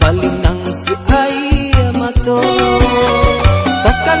Paling nang si ay mato Takkan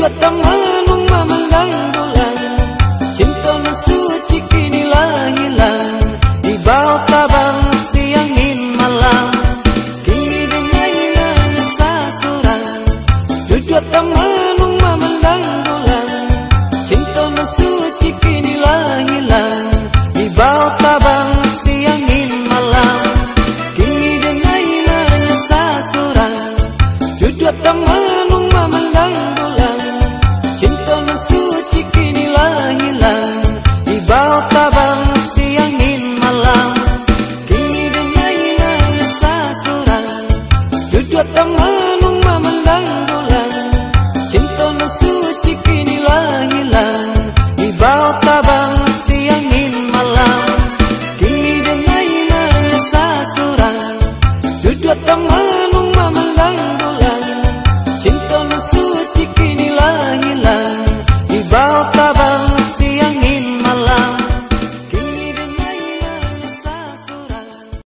जो तमल